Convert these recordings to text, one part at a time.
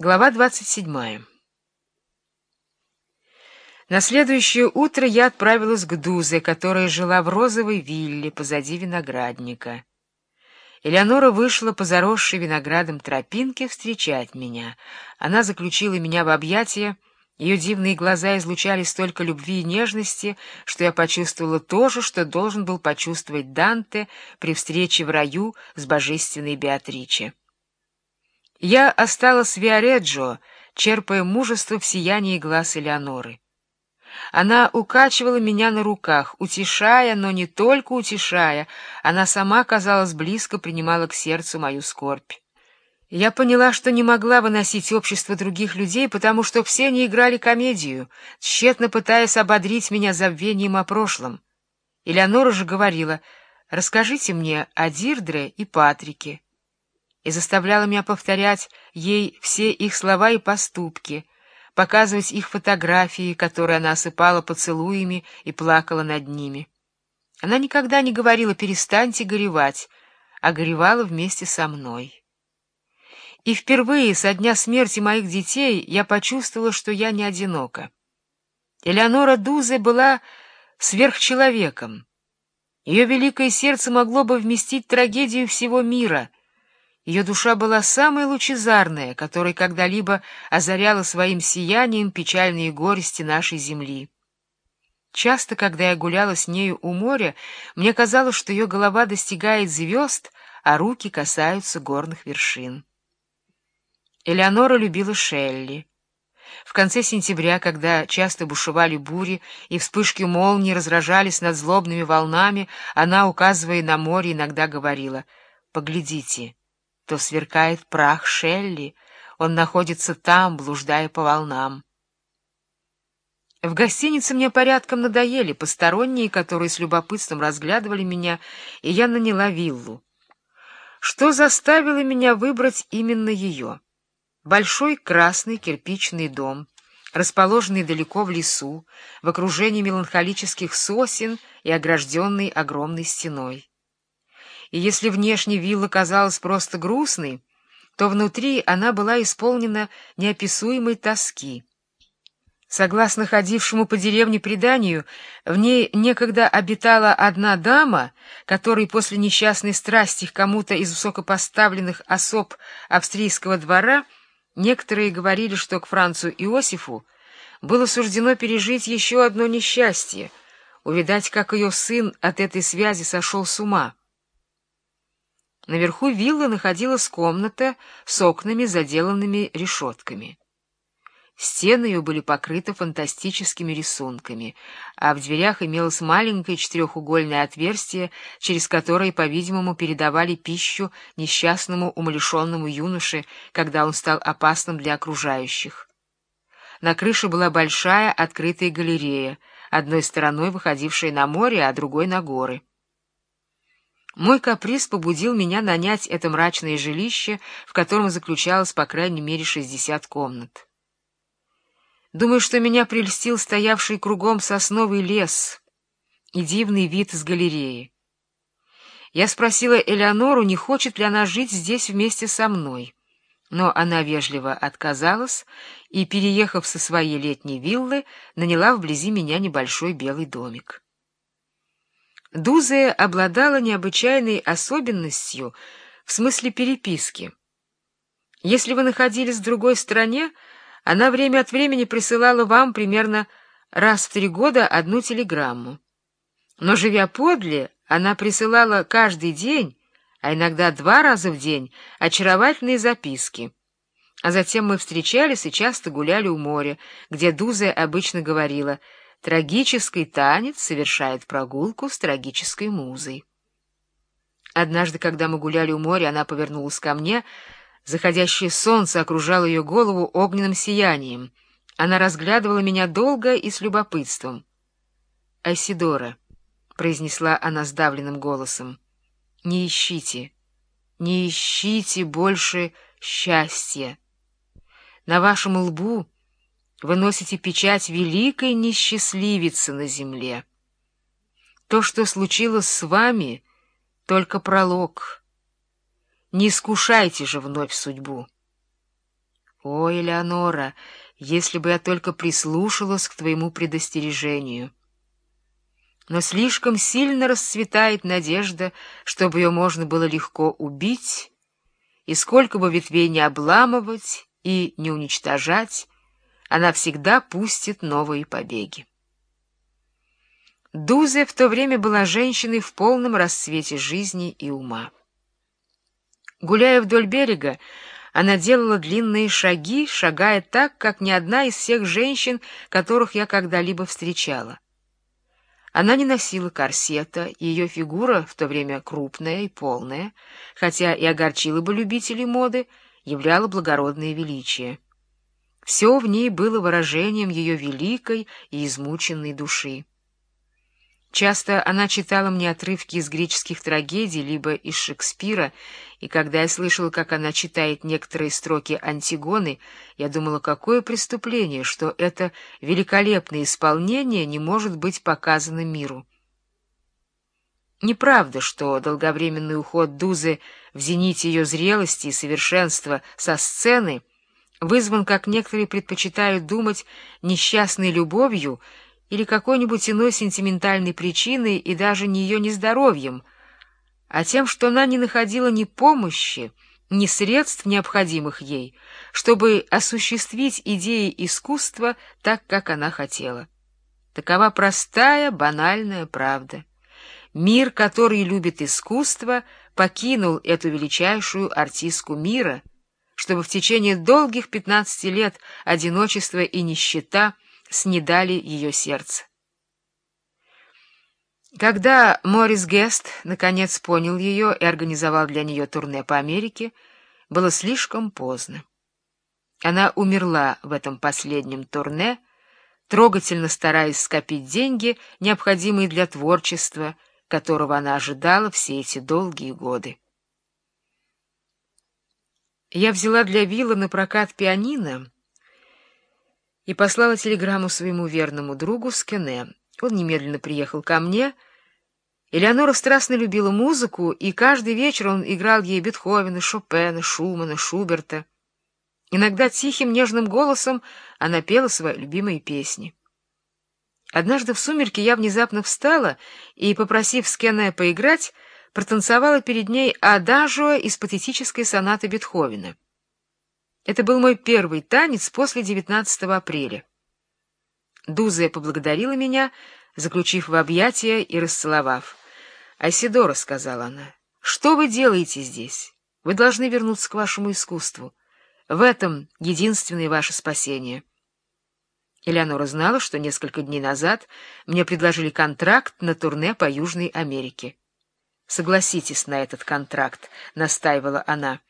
Глава 27. На следующее утро я отправилась к Дузе, которая жила в розовой вилле позади виноградника. Элеонора вышла по заросшей виноградом тропинке встречать меня. Она заключила меня в объятия, ее дивные глаза излучали столько любви и нежности, что я почувствовала то же, что должен был почувствовать Данте при встрече в раю с божественной Беатриче. Я осталась в Виареджо, черпая мужество в сиянии глаз Элеоноры. Она укачивала меня на руках, утешая, но не только утешая, она сама, казалось, близко принимала к сердцу мою скорбь. Я поняла, что не могла выносить общество других людей, потому что все они играли комедию, тщетно пытаясь ободрить меня забвением о прошлом. Элеонора же говорила, «Расскажите мне о Дирдре и Патрике» и заставляла меня повторять ей все их слова и поступки, показывать их фотографии, которые она осыпала поцелуями и плакала над ними. Она никогда не говорила «перестаньте горевать», а горевала вместе со мной. И впервые со дня смерти моих детей я почувствовала, что я не одинока. Элеонора Дузе была сверхчеловеком. Ее великое сердце могло бы вместить трагедию всего мира — ее душа была самая лучезарная, которая когда-либо озаряла своим сиянием печальные горести нашей земли. Часто, когда я гуляла с нею у моря, мне казалось, что ее голова достигает звезд, а руки касаются горных вершин. Элеонора любила Шелли. В конце сентября, когда часто бушевали бури и вспышки молний разражались над злобными волнами, она, указывая на море, иногда говорила «Поглядите» то сверкает прах Шелли, он находится там, блуждая по волнам. В гостинице мне порядком надоели посторонние, которые с любопытством разглядывали меня, и я наняла виллу. Что заставило меня выбрать именно ее? Большой красный кирпичный дом, расположенный далеко в лесу, в окружении меланхолических сосен и огражденный огромной стеной и если внешне вилла казалась просто грустной, то внутри она была исполнена неописуемой тоски. Согласно ходившему по деревне преданию, в ней некогда обитала одна дама, которой после несчастной страсти к кому-то из высокопоставленных особ австрийского двора некоторые говорили, что к Францу Иосифу было суждено пережить еще одно несчастье, увидать, как ее сын от этой связи сошел с ума. Наверху виллы находилась комната с окнами, заделанными решетками. Стены ее были покрыты фантастическими рисунками, а в дверях имелось маленькое четырехугольное отверстие, через которое, по-видимому, передавали пищу несчастному умалишенному юноше, когда он стал опасным для окружающих. На крыше была большая открытая галерея, одной стороной выходившая на море, а другой — на горы. Мой каприз побудил меня нанять это мрачное жилище, в котором заключалось по крайней мере шестьдесят комнат. Думаю, что меня прельстил стоявший кругом сосновый лес и дивный вид из галереи. Я спросила Элеонору, не хочет ли она жить здесь вместе со мной, но она вежливо отказалась и, переехав со своей летней виллы, наняла вблизи меня небольшой белый домик. Дузая обладала необычайной особенностью в смысле переписки. Если вы находились в другой стране, она время от времени присылала вам примерно раз в три года одну телеграмму. Но, живя подле, она присылала каждый день, а иногда два раза в день, очаровательные записки. А затем мы встречались и часто гуляли у моря, где Дузая обычно говорила — Трагический танец совершает прогулку с трагической музой. Однажды, когда мы гуляли у моря, она повернулась ко мне. Заходящее солнце окружало ее голову огненным сиянием. Она разглядывала меня долго и с любопытством. «Айсидора», — произнесла она сдавленным голосом, — «не ищите, не ищите больше счастья. На вашем лбу вы носите печать великой несчастливицы на земле. То, что случилось с вами, — только пролог. Не искушайте же вновь судьбу. О, Элеонора, если бы я только прислушалась к твоему предостережению! Но слишком сильно расцветает надежда, чтобы ее можно было легко убить, и сколько бы ветвей не обламывать и не уничтожать, она всегда пустит новые побеги. Дузе в то время была женщиной в полном расцвете жизни и ума. Гуляя вдоль берега, она делала длинные шаги, шагая так, как ни одна из всех женщин, которых я когда-либо встречала. Она не носила корсета, ее фигура, в то время крупная и полная, хотя и огорчила бы любителей моды, являла благородное величие. Все в ней было выражением ее великой и измученной души. Часто она читала мне отрывки из греческих трагедий, либо из Шекспира, и когда я слышала, как она читает некоторые строки Антигоны, я думала, какое преступление, что это великолепное исполнение не может быть показано миру. Неправда, что долговременный уход Дузы в зените ее зрелости и совершенства со сцены вызван, как некоторые предпочитают думать, несчастной любовью — или какой-нибудь иной сентиментальной причиной и даже не ее нездоровьем, а тем, что она не находила ни помощи, ни средств, необходимых ей, чтобы осуществить идеи искусства так, как она хотела. Такова простая, банальная правда. Мир, который любит искусство, покинул эту величайшую артистку мира, чтобы в течение долгих пятнадцати лет одиночества и нищета — снедали ее сердце. Когда Морис Гест наконец понял ее и организовал для нее турне по Америке, было слишком поздно. Она умерла в этом последнем турне, трогательно стараясь скопить деньги, необходимые для творчества, которого она ожидала все эти долгие годы. Я взяла для Вилла на прокат пианино, и послала телеграмму своему верному другу Скене. Он немедленно приехал ко мне. Элеонора страстно любила музыку, и каждый вечер он играл ей Бетховена, Шопена, Шумана, Шуберта. Иногда тихим нежным голосом она пела свои любимые песни. Однажды в сумерки я внезапно встала и, попросив Скене поиграть, протанцевала перед ней адажио из патетической сонаты Бетховена. Это был мой первый танец после 19 апреля. Дуза поблагодарила меня, заключив в объятия и расцеловав. «Айсидора», — сказала она, — «что вы делаете здесь? Вы должны вернуться к вашему искусству. В этом единственное ваше спасение». Элеонора знала, что несколько дней назад мне предложили контракт на турне по Южной Америке. «Согласитесь на этот контракт», — настаивала она.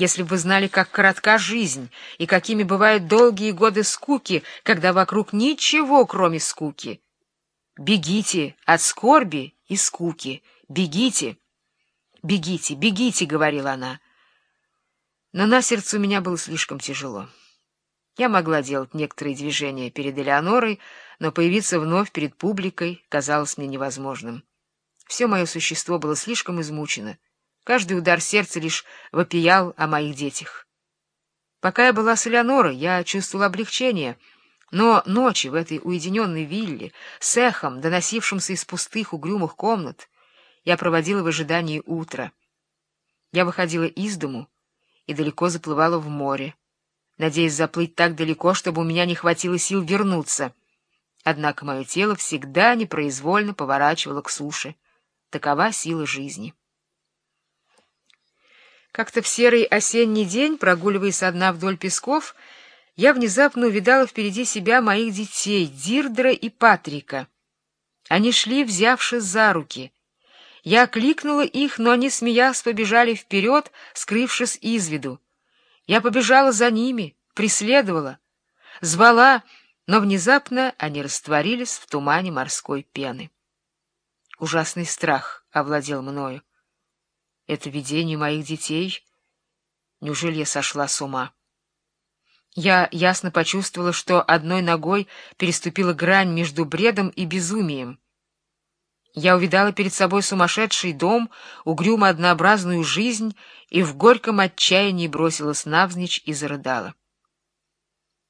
Если бы вы знали, как коротка жизнь и какими бывают долгие годы скуки, когда вокруг ничего, кроме скуки. Бегите от скорби и скуки, бегите, бегите, бегите, — говорила она. Но на сердце у меня было слишком тяжело. Я могла делать некоторые движения перед Элеонорой, но появиться вновь перед публикой казалось мне невозможным. Все мое существо было слишком измучено. Каждый удар сердца лишь вопиял о моих детях. Пока я была с Элеонорой, я чувствовала облегчение, но ночи в этой уединенной вилле, с эхом, доносившимся из пустых угрюмых комнат, я проводила в ожидании утра. Я выходила из дому и далеко заплывала в море, надеясь заплыть так далеко, чтобы у меня не хватило сил вернуться. Однако мое тело всегда непроизвольно поворачивало к суше. Такова сила жизни. Как-то в серый осенний день, прогуливаясь одна вдоль песков, я внезапно увидала впереди себя моих детей, Дирдра и Патрика. Они шли, взявшись за руки. Я кликнула их, но они, смеясь, побежали вперед, скрывшись из виду. Я побежала за ними, преследовала, звала, но внезапно они растворились в тумане морской пены. Ужасный страх овладел мною. Это видение моих детей? Неужели я сошла с ума? Я ясно почувствовала, что одной ногой переступила грань между бредом и безумием. Я увидала перед собой сумасшедший дом, угрюмо однообразную жизнь и в горьком отчаянии бросилась навзничь и зарыдала.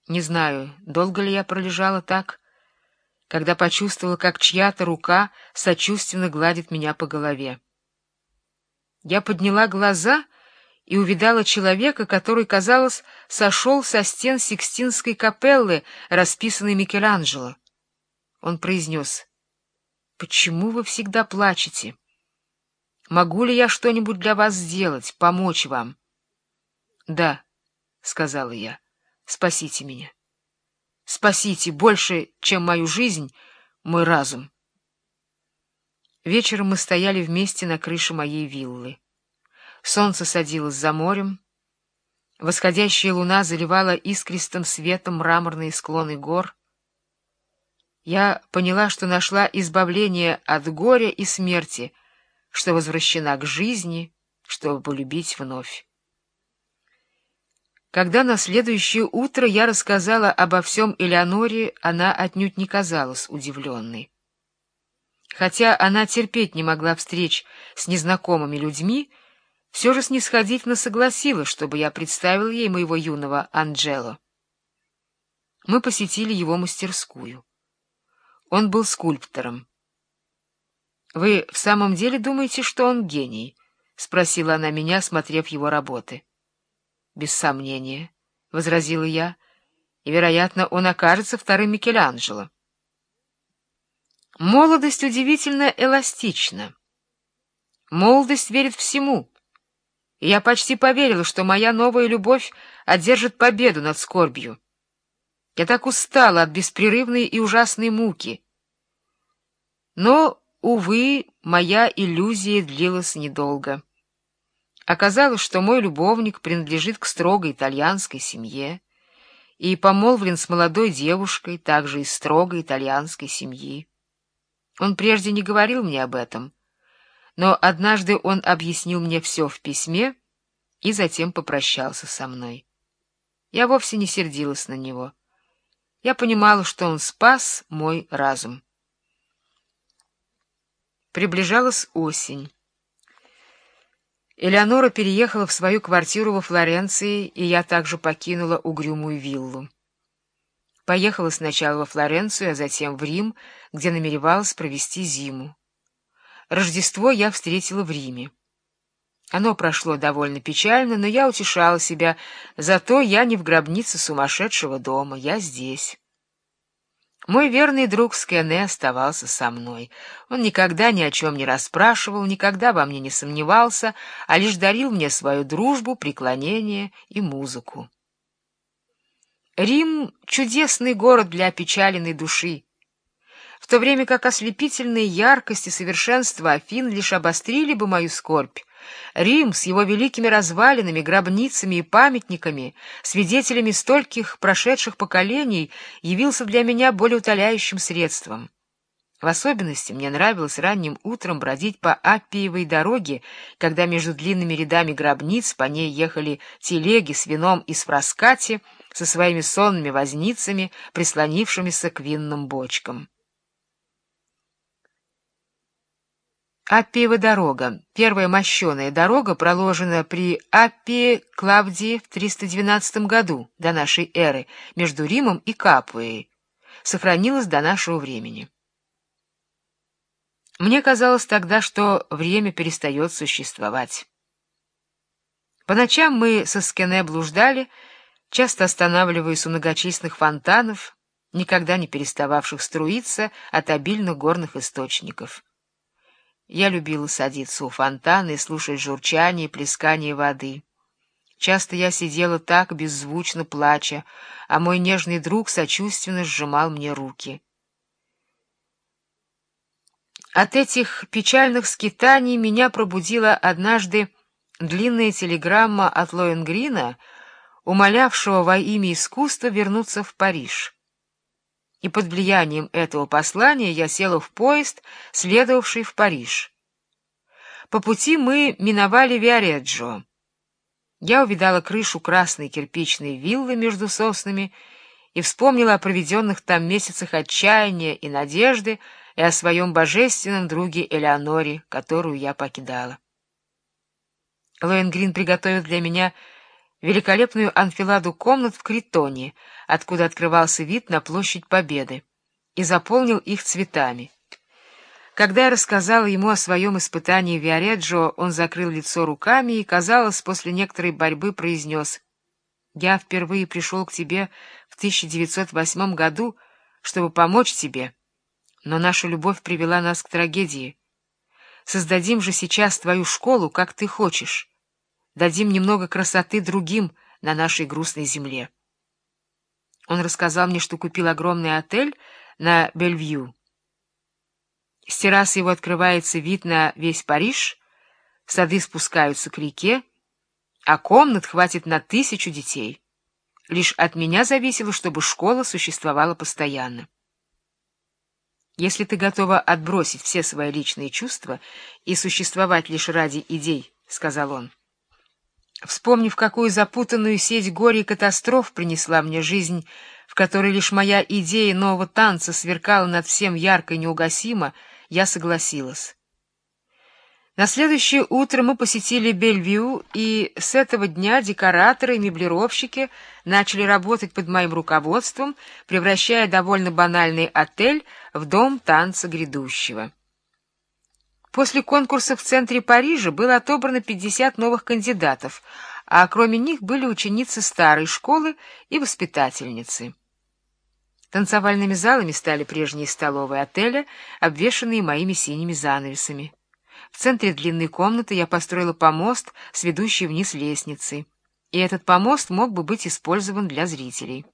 Не знаю, долго ли я пролежала так, когда почувствовала, как чья-то рука сочувственно гладит меня по голове. Я подняла глаза и увидала человека, который, казалось, сошел со стен Сикстинской капеллы, расписанной Микеланджело. Он произнес, «Почему вы всегда плачете? Могу ли я что-нибудь для вас сделать, помочь вам?» «Да», — сказала я, — «спасите меня. Спасите больше, чем мою жизнь, мой разум». Вечером мы стояли вместе на крыше моей виллы. Солнце садилось за морем. Восходящая луна заливала искристым светом мраморные склоны гор. Я поняла, что нашла избавление от горя и смерти, что возвращена к жизни, чтобы полюбить вновь. Когда на следующее утро я рассказала обо всем Элеоноре, она отнюдь не казалась удивленной. Хотя она терпеть не могла встреч с незнакомыми людьми, все же снисходительно согласилась, чтобы я представил ей моего юного Анджело. Мы посетили его мастерскую. Он был скульптором. — Вы в самом деле думаете, что он гений? — спросила она меня, смотрев его работы. — Без сомнения, — возразила я, — и, вероятно, он окажется вторым Микеланджело. Молодость удивительно эластична. Молодость верит всему — и я почти поверила, что моя новая любовь одержит победу над скорбью. Я так устала от беспрерывной и ужасной муки. Но, увы, моя иллюзия длилась недолго. Оказалось, что мой любовник принадлежит к строгой итальянской семье и помолвлен с молодой девушкой, также из строгой итальянской семьи. Он прежде не говорил мне об этом — но однажды он объяснил мне все в письме и затем попрощался со мной. Я вовсе не сердилась на него. Я понимала, что он спас мой разум. Приближалась осень. Элеонора переехала в свою квартиру во Флоренции, и я также покинула угрюмую виллу. Поехала сначала во Флоренцию, а затем в Рим, где намеревалась провести зиму. Рождество я встретила в Риме. Оно прошло довольно печально, но я утешала себя. Зато я не в гробнице сумасшедшего дома, я здесь. Мой верный друг Скене оставался со мной. Он никогда ни о чем не расспрашивал, никогда во мне не сомневался, а лишь дарил мне свою дружбу, преклонение и музыку. Рим — чудесный город для опечаленной души в то время как ослепительная яркость и совершенство Афин лишь обострили бы мою скорбь. Рим с его великими развалинами, гробницами и памятниками, свидетелями стольких прошедших поколений, явился для меня более утоляющим средством. В особенности мне нравилось ранним утром бродить по Аппиевой дороге, когда между длинными рядами гробниц по ней ехали телеги с вином из фраскати со своими сонными возницами, прислонившимися к винным бочкам. Аппиева дорога, первая мощеная дорога, проложена при Аппии Клавдии в 312 году до нашей эры между Римом и Капуей, сохранилась до нашего времени. Мне казалось тогда, что время перестает существовать. По ночам мы со Скене блуждали, часто останавливаясь у многочисленных фонтанов, никогда не перестававших струиться от обильных горных источников. Я любила садиться у фонтана и слушать журчание и плескание воды. Часто я сидела так, беззвучно плача, а мой нежный друг сочувственно сжимал мне руки. От этих печальных скитаний меня пробудила однажды длинная телеграмма от Лоенгрина, умолявшего во имя искусства вернуться в Париж и под влиянием этого послания я села в поезд, следовавший в Париж. По пути мы миновали Виареджо. Я увидала крышу красной кирпичной виллы между соснами и вспомнила о проведенных там месяцах отчаяния и надежды и о своем божественном друге Элеоноре, которую я покидала. Лоенгрин приготовил для меня великолепную анфиладу комнат в Критоне, откуда открывался вид на площадь Победы, и заполнил их цветами. Когда я рассказала ему о своем испытании в Виареджо, он закрыл лицо руками и, казалось, после некоторой борьбы произнес «Я впервые пришел к тебе в 1908 году, чтобы помочь тебе, но наша любовь привела нас к трагедии. Создадим же сейчас твою школу, как ты хочешь» дадим немного красоты другим на нашей грустной земле. Он рассказал мне, что купил огромный отель на Бельвью. С террасы его открывается вид на весь Париж, сады спускаются к реке, а комнат хватит на тысячу детей. Лишь от меня зависело, чтобы школа существовала постоянно. Если ты готова отбросить все свои личные чувства и существовать лишь ради идей, — сказал он, — Вспомнив, какую запутанную сеть горя и катастроф принесла мне жизнь, в которой лишь моя идея нового танца сверкала над всем ярко и неугасимо, я согласилась. На следующее утро мы посетили Бельвью, и с этого дня декораторы и меблировщики начали работать под моим руководством, превращая довольно банальный отель в дом танца грядущего. После конкурса в центре Парижа было отобрано 50 новых кандидатов, а кроме них были ученицы старой школы и воспитательницы. Танцевальными залами стали прежние столовые отеля, обвешанные моими синими занавесами. В центре длинной комнаты я построила помост с ведущей вниз лестницей, и этот помост мог бы быть использован для зрителей.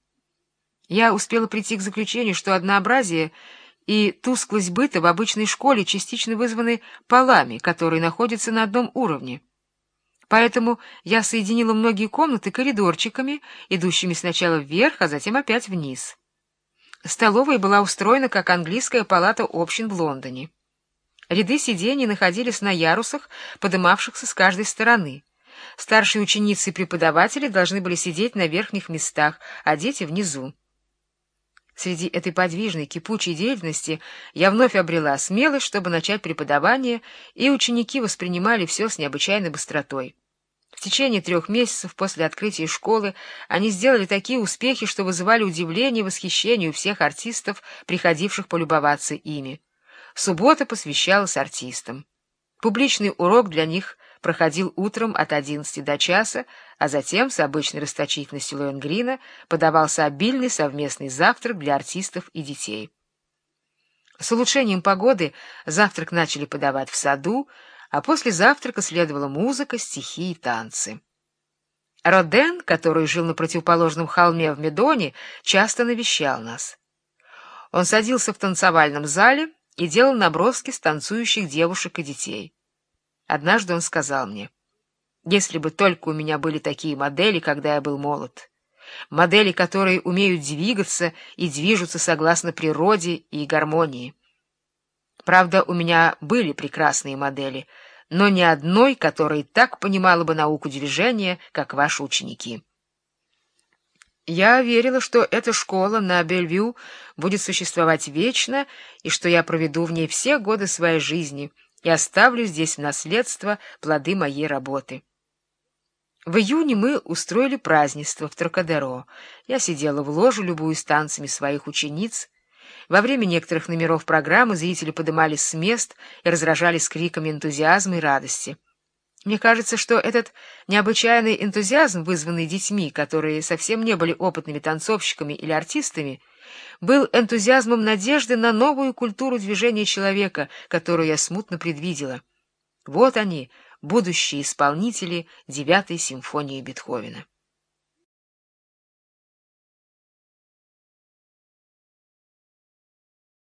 Я успела прийти к заключению, что однообразие — и тусклость быта в обычной школе частично вызваны полами, которые находятся на одном уровне. Поэтому я соединила многие комнаты коридорчиками, идущими сначала вверх, а затем опять вниз. Столовая была устроена как английская палата общин в Лондоне. Ряды сидений находились на ярусах, подымавшихся с каждой стороны. Старшие ученицы и преподаватели должны были сидеть на верхних местах, а дети — внизу. Среди этой подвижной, кипучей деятельности я вновь обрела смелость, чтобы начать преподавание, и ученики воспринимали все с необычайной быстротой. В течение трех месяцев после открытия школы они сделали такие успехи, что вызывали удивление и восхищение у всех артистов, приходивших полюбоваться ими. Суббота посвящалась артистам. Публичный урок для них проходил утром от 11 до часа, а затем с обычной расточительностью Лоенгрина подавался обильный совместный завтрак для артистов и детей. С улучшением погоды завтрак начали подавать в саду, а после завтрака следовала музыка, стихи и танцы. Роден, который жил на противоположном холме в Медоне, часто навещал нас. Он садился в танцевальном зале и делал наброски с танцующих девушек и детей. Однажды он сказал мне, «Если бы только у меня были такие модели, когда я был молод, модели, которые умеют двигаться и движутся согласно природе и гармонии. Правда, у меня были прекрасные модели, но ни одной, которая так понимала бы науку движения, как ваши ученики». Я верила, что эта школа на Бельвью будет существовать вечно, и что я проведу в ней все годы своей жизни — и оставлю здесь в наследство плоды моей работы. В июне мы устроили празднество в Трокадеро. Я сидела в ложе, любуясь танцами своих учениц. Во время некоторых номеров программы зрители подымались с мест и разражались криками энтузиазма и радости. Мне кажется, что этот необычайный энтузиазм, вызванный детьми, которые совсем не были опытными танцовщиками или артистами, был энтузиазмом надежды на новую культуру движения человека, которую я смутно предвидела. Вот они, будущие исполнители девятой симфонии Бетховена.